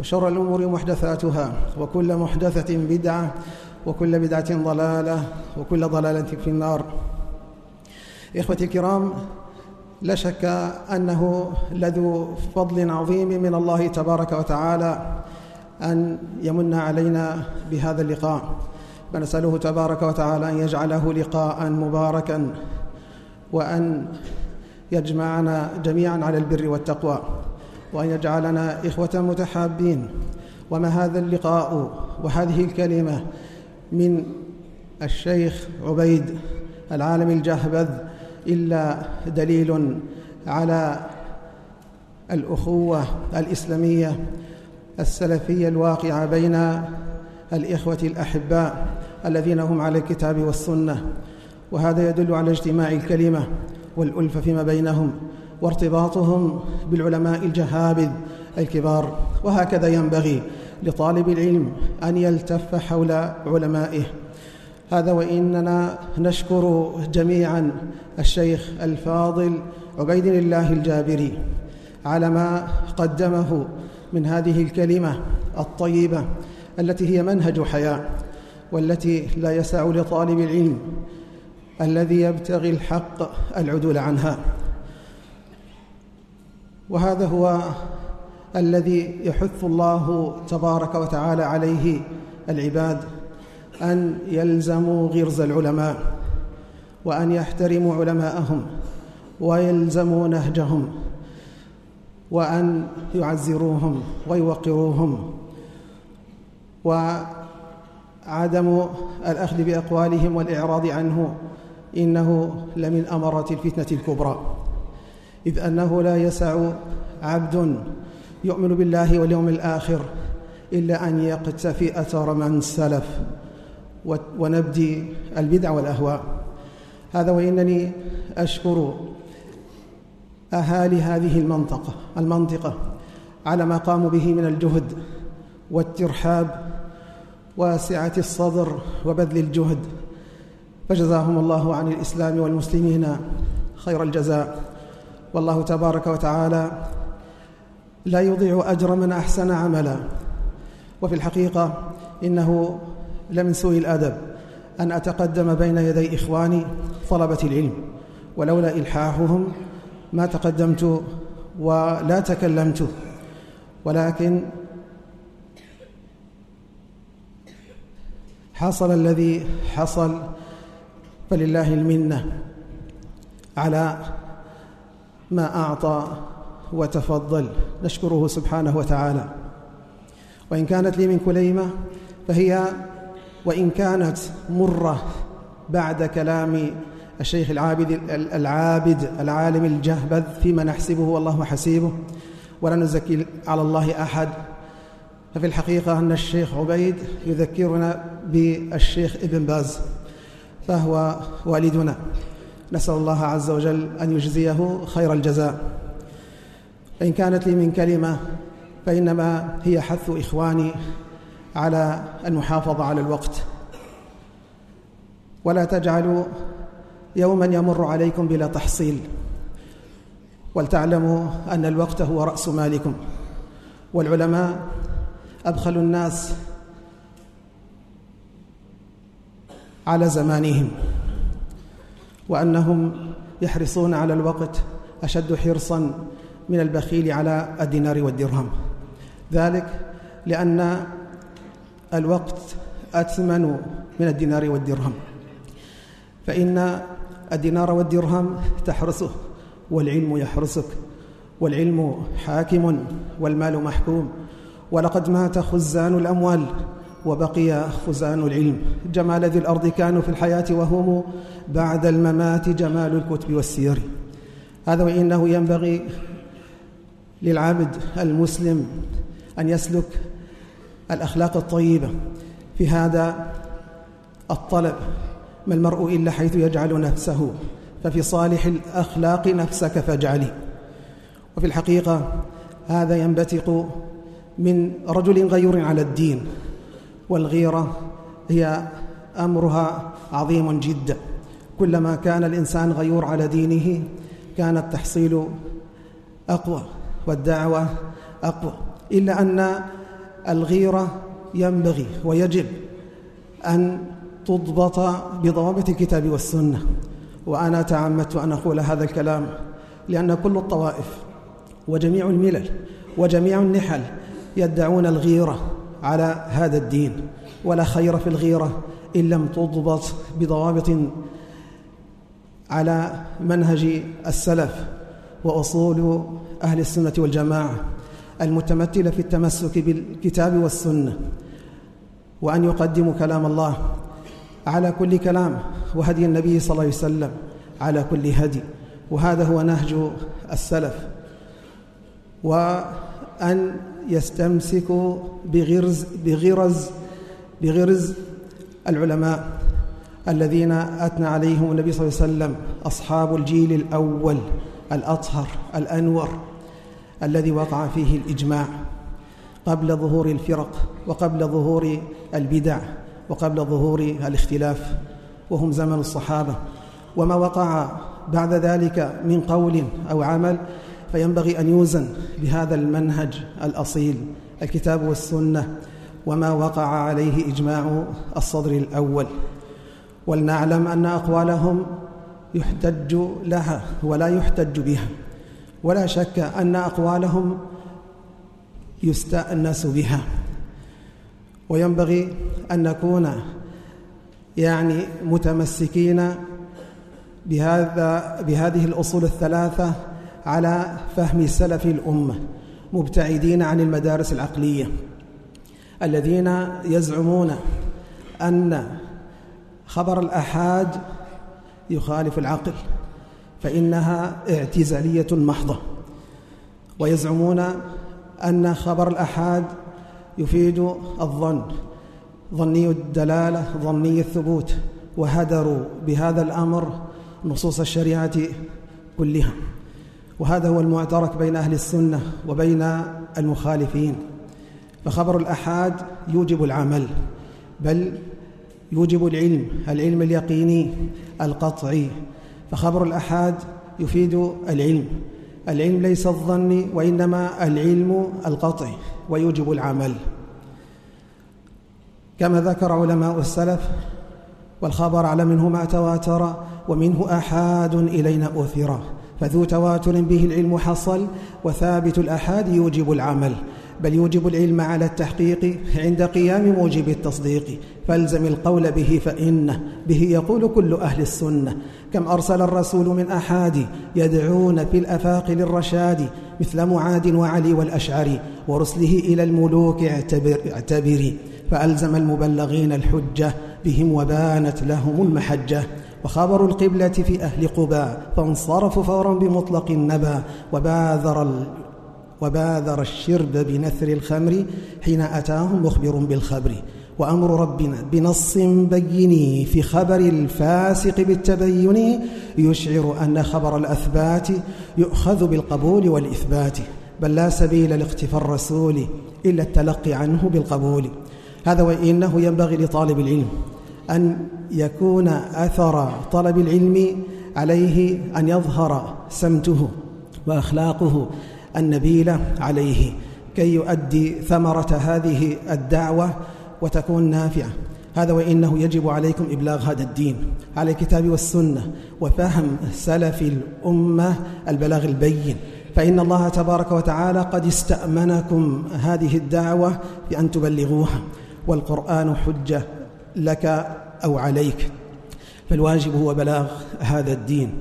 وشر الأمور محدثاتها وكل محدثة بدعة وكل بدعة ضلالة وكل ضلالة في النار. إخوتي الكرام لا شك أنه لذو فضل عظيم من الله تبارك وتعالى أن يمن علينا بهذا اللقاء. فنسأله تبارك وتعالى أن يجعله لقاء مباركا وأن يجمعنا جميعا على البر والتقوى. وأن يجعلنا إخوة متحابين. وما هذا اللقاء؟ وهذه الكلمة من الشيخ عبيد العالم الجهبذ إلا دليل على الأخوة الإسلامية السلفية الواقعة بين الإخوة الأحباء الذين هم على الكتاب والسنة. وهذا يدل على اجتماع الكلمة والألفة فيما بينهم. وارتباطهم بالعلماء الجهابذ الكبار. وهكذا ينبغي لطالب العلم أن يلتف حول علمائه. هذا وإننا نشكر جميعا الشيخ الفاضل عبيد الله الجابري على ما قدمه من هذه الكلمة الطيبة التي هي منهج حياة والتي لا يسع لطالب العلم الذي يبتغي الحق العدول عنها. وهذا هو الذي يحث الله تبارك وتعالى عليه العباد أن يلزموا غرز العلماء وأن يحترموا علماءهم ويلزموا نهجهم وأن يعزروهم ويوقروهم وعدم الأخذ بأقوالهم والإعراض عنه إنه لمن اماره الفتنة الكبرى. إذ أنه لا يسع عبد يؤمن بالله واليوم الآخر إلا أن يقتفي أثر من سلف ونبدي البدع والأهواء. هذا وإنني أشكر أهالي هذه المنطقة المنطقة على ما قاموا به من الجهد والترحاب وسعة الصدر وبذل الجهد. فجزاهم الله عن الإسلام والمسلمين خير الجزاء. والله تبارك وتعالى لا يضيع أجر من أحسن عملا. وفي الحقيقة إنه لمن سوء الأدب أن أتقدم بين يدي إخواني طلبة العلم ولولا إلحاحهم ما تقدمت ولا تكلمت. ولكن حصل الذي حصل فلله المنة على ما أعطى وتفضل. نشكره سبحانه وتعالى. وإن كانت لي من كليمة فهي وإن كانت مرة بعد كلام الشيخ العابد العابد العالم الجهبذ فيما نحسبه والله حسيبه. ولا نزكي على الله أحد. ففي الحقيقة أن الشيخ عبيد يذكرنا بالشيخ ابن باز فهو والدنا. نسأل الله عز وجل أن يجزيه خير الجزاء. فإن كانت لي من كلمة فإنما هي حث إخواني على المحافظة على الوقت. ولا تجعلوا يوما يمر عليكم بلا تحصيل. ولتعلموا أن الوقت هو رأس مالكم. والعلماء أبخل الناس على زمانهم. وأنهم يحرصون على الوقت أشد حرصا من البخيل على الدينار والدرهم. ذلك لأن الوقت أثمن من الدينار والدرهم. فإن الدينار والدرهم تحرسه والعلم يحرسك والعلم حاكم والمال محكوم. ولقد مات خزان الأموال وبقي خزان العلم. جمال ذي الأرض كانوا في الحياة وهم بعد الممات جمال الكتب والسير. هذا وإنه ينبغي للعبد المسلم أن يسلك الأخلاق الطيبة. في هذا الطلب ما المرء إلا حيث يجعل نفسه ففي صالح الأخلاق نفسك فاجعلي وفي الحقيقة هذا ينبتق من رجل غيور على الدين. والغيرة هي أمرها عظيم جدا كلما كان الإنسان غيور على دينه كان التحصيل أقوى والدعوة أقوى. إلا أن الغيرة ينبغي ويجب أن تضبط بضوابط الكتاب والسنة. وأنا تعمدت أن أقول هذا الكلام لأن كل الطوائف وجميع الملل وجميع النحل يدعون الغيرة. على هذا الدين. ولا خير في الغيرة إن لم تضبط بضوابط على منهج السلف وأصول أهل السنة والجماعة المتمثلة في التمسك بالكتاب والسنة وأن يقدموا كلام الله على كل كلام وهدي النبي صلى الله عليه وسلم على كل هدي. وهذا هو نهج السلف. وأن يستمسكوا بغرز بغرز بغرز العلماء الذين أثنى عليهم النبي صلى الله عليه وسلم أصحاب الجيل الأول الأطهر الأنور الذي وقع فيه الإجماع قبل ظهور الفرق وقبل ظهور البدع وقبل ظهور الاختلاف وهم زمن الصحابة. وما وقع بعد ذلك من قول أو عمل فينبغي أن يوزن بهذا المنهج الأصيل الكتاب والسنة وما وقع عليه إجماع الصدر الأول. ولنعلم أن أقوالهم يحتج لها ولا يحتج بها. ولا شك أن أقوالهم يستأنس بها. وينبغي أن نكون يعني متمسكين بهذا بهذه الأصول الثلاثة على فهم سلف الأمة مبتعدين عن المدارس العقلية الذين يزعمون أن خبر الأحاد يخالف العقل فإنها اعتزالية محضة ويزعمون أن خبر الأحاد يفيد الظن ظني الدلالة ظني الثبوت وهدروا بهذا الأمر نصوص الشريعة كلها. وهذا هو المعترك بين أهل السنة وبين المخالفين. فخبر الأحاد يوجب العمل بل يوجب العلم العلم اليقيني القطعي. فخبر الأحاد يفيد العلم العلم ليس الظن وإنما العلم القطعي ويوجب العمل. كما ذكر علماء السلف والخبر على منه ما تواتر ومنه أحاد إلينا أثر. فذو تواتر به العلم حصل وثابت الأحاد يوجب العمل بل يوجب العلم على التحقيق عند قيام موجب التصديق. فالزم القول به فإنه به يقول كل أهل السنة. كم أرسل الرسول من أحاد يدعون في الأفاق للرشاد مثل معاد وعلي والأشعري ورسله إلى الملوك اعتبر اعتبري فألزم المبلغين الحجة بهم وبانت لهم المحجة. وخبر القبلة في أهل قباء فانصرفوا فورا بمطلق النبا وباذر وباذر الشرب بنثر الخمر حين أتاهم مخبر بالخبر. وأمر ربنا بنص بين في خبر الفاسق بالتبين يشعر أن خبر الأثبات يؤخذ بالقبول والإثبات. بل لا سبيل لاختفى الرسول إلا التلقي عنه بالقبول. هذا وإنه ينبغي لطالب العلم. أن يكون أثر طلب العلم عليه أن يظهر سمته وأخلاقه النبيلة عليه كي يؤدي ثمرة هذه الدعوة وتكون نافعة. هذا وإنه يجب عليكم إبلاغ هذا الدين على الكتاب والسنة وفهم سلف الأمة البلاغ البين. فإن الله تبارك وتعالى قد استأمنكم هذه الدعوة بأن تبلغوها والقرآن حجة لك أو عليك. فالواجب هو بلاغ هذا الدين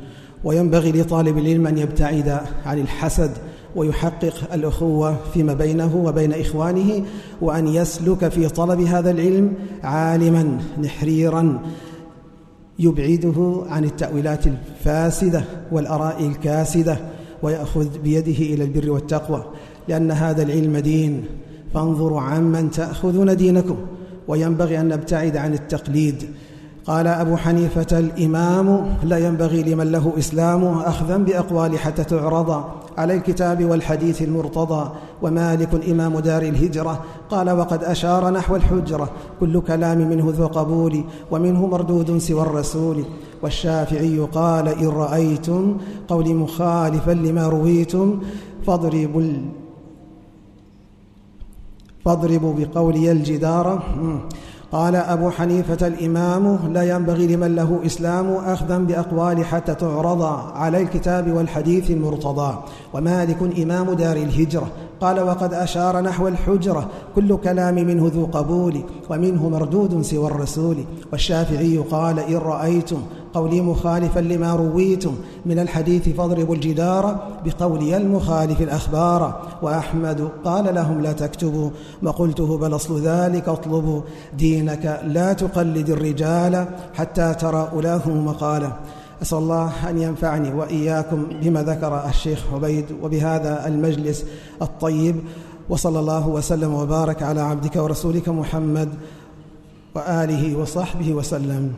وينبغي لطالب العلم أن يبتعد عن الحسد ويحقق الأخوة فيما بينه وبين إخوانه وأن يسلك في طلب هذا العلم عالما نحريرا يبعده عن التأويلات الفاسدة والآراء الكاسدة ويأخذ بيده إلى البر والتقوى. لأن هذا العلم دين فانظروا عمن تأخذون دينكم. وينبغي أن نبتعد عن التقليد. قال أبو حنيفة الإمام لا ينبغي لمن له إسلام أخذا بأقوال حتى تعرض على الكتاب والحديث المرتضى. ومالك إمام دار الهجرة قال وقد أشار نحو الحجرة كل كلام منه ذو قبول ومنه مردود سوى الرسول. والشافعي قال إن رأيتم قولي مخالفا لما رويتم فاضربوا فاضربوا بقولي الجدار. قال أبو حنيفة الإمام لا ينبغي لمن له إسلام أخذا بأقوال حتى تعرض على الكتاب والحديث المرتضى ومالك إمام دار الهجرة. قال وقد أشار نحو الحجرة. كل كلام منه ذو قبول ومنه مردود سوى الرسول. والشافعي قال إن رأيتم قولي مخالفا لما رويتم من الحديث فاضربوا الجدار بقولي المخالف الأخبار. وأحمد قال لهم لا تكتبوا. وقلته بل أصل ذلك اطلبوا دينك لا تقلد الرجال حتى ترى أولاه مقالا. أسأل الله أن ينفعني وإياكم بما ذكر الشيخ عبيد وبهذا المجلس الطيب. وصلى الله وسلم وبارك على عبدك ورسولك محمد وآله وصحبه وسلم.